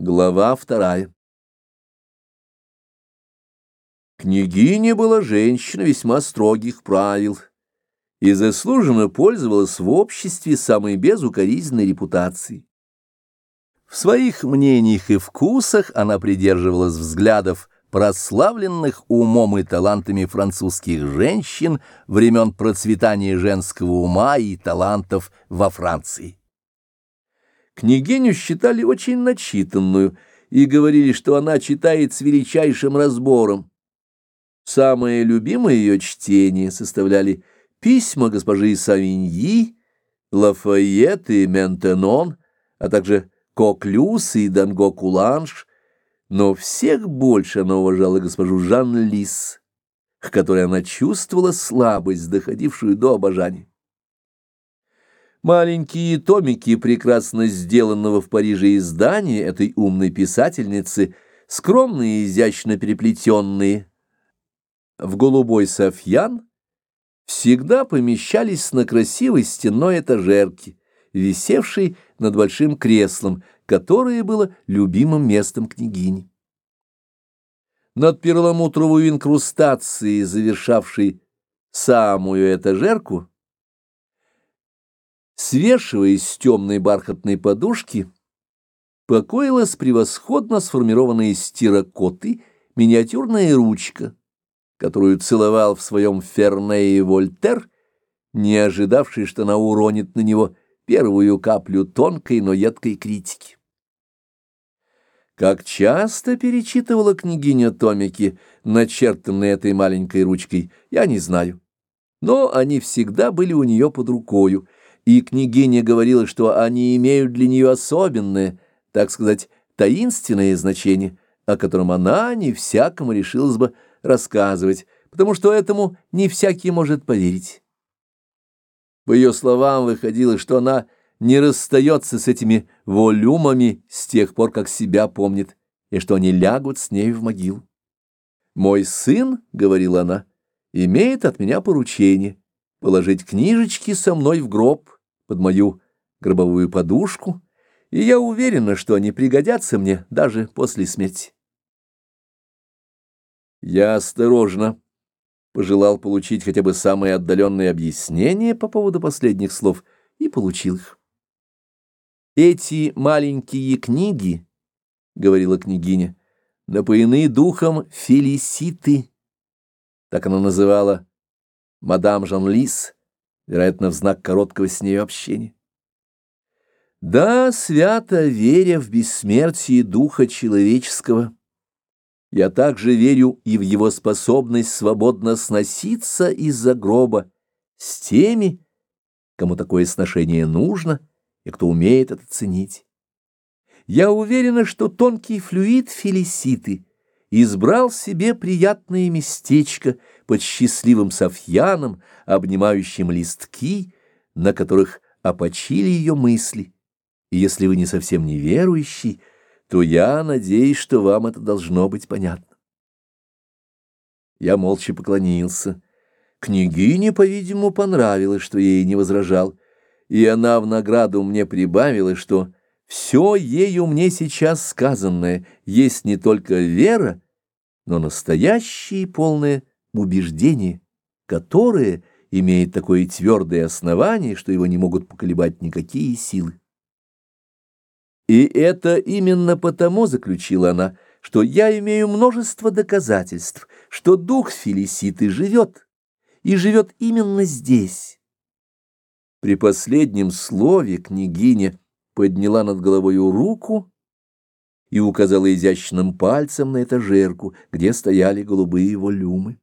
Глава вторая. Княгиня была женщина весьма строгих правил и заслуженно пользовалась в обществе самой безукоризненной репутацией. В своих мнениях и вкусах она придерживалась взглядов прославленных умом и талантами французских женщин времен процветания женского ума и талантов во Франции. Княгиню считали очень начитанную и говорили, что она читает с величайшим разбором. Самое любимое ее чтение составляли письма госпожи Савиньи, Лафайет и Ментенон, а также Коклюс и Данго Куланш, но всех больше она уважала госпожу Жан Лис, к которой она чувствовала слабость, доходившую до обожания. Маленькие томики прекрасно сделанного в Париже издания этой умной писательницы, скромные и изящно переплетенные, в голубой софьян, всегда помещались на красивой стенной этажерке, висевшей над большим креслом, которое было любимым местом княгини. Над перламутровой инкрустацией, завершавшей самую этажерку, свешиваясь с темной бархатной подушки, покоилась превосходно сформированная из терракоты миниатюрная ручка, которую целовал в своем Фернее Вольтер, не ожидавший, что она уронит на него первую каплю тонкой, но едкой критики. Как часто перечитывала княгиня томики, начертанные этой маленькой ручкой, я не знаю. Но они всегда были у нее под рукою, и княгиня говорила, что они имеют для нее особенное, так сказать, таинственное значение, о котором она не всякому решилась бы рассказывать, потому что этому не всякий может поверить. По ее словам выходило, что она не расстается с этими волюмами с тех пор, как себя помнит, и что они лягут с ней в могилу. «Мой сын, — говорила она, — имеет от меня поручение положить книжечки со мной в гроб, под мою гробовую подушку, и я уверена, что они пригодятся мне даже после смерти. Я осторожно пожелал получить хотя бы самые отдаленные объяснения по поводу последних слов и получил их. «Эти маленькие книги, — говорила княгиня, — напоены духом Фелиситы, так она называла мадам Жан-Лис, вероятно, в знак короткого с ней общения. Да, свято веря в бессмертие духа человеческого, я также верю и в его способность свободно сноситься из-за гроба с теми, кому такое сношение нужно и кто умеет это ценить. Я уверена, что тонкий флюид Фелиситы избрал себе приятное местечко под счастливым софьяном, обнимающим листки, на которых опочили ее мысли. И если вы не совсем неверующий, то я надеюсь, что вам это должно быть понятно. Я молча поклонился. Княгине, по-видимому, понравилось, что ей не возражал, и она в награду мне прибавила, что все ею мне сейчас сказанное есть не только вера, но настоящее и полное убеждение, которое имеет такое твердое основание, что его не могут поколебать никакие силы. И это именно потому, заключила она, что я имею множество доказательств, что дух Фелиситы живет, и живет именно здесь. При последнем слове княгиня подняла над головою руку и указала изящным пальцем на этажерку, где стояли голубые волюмы.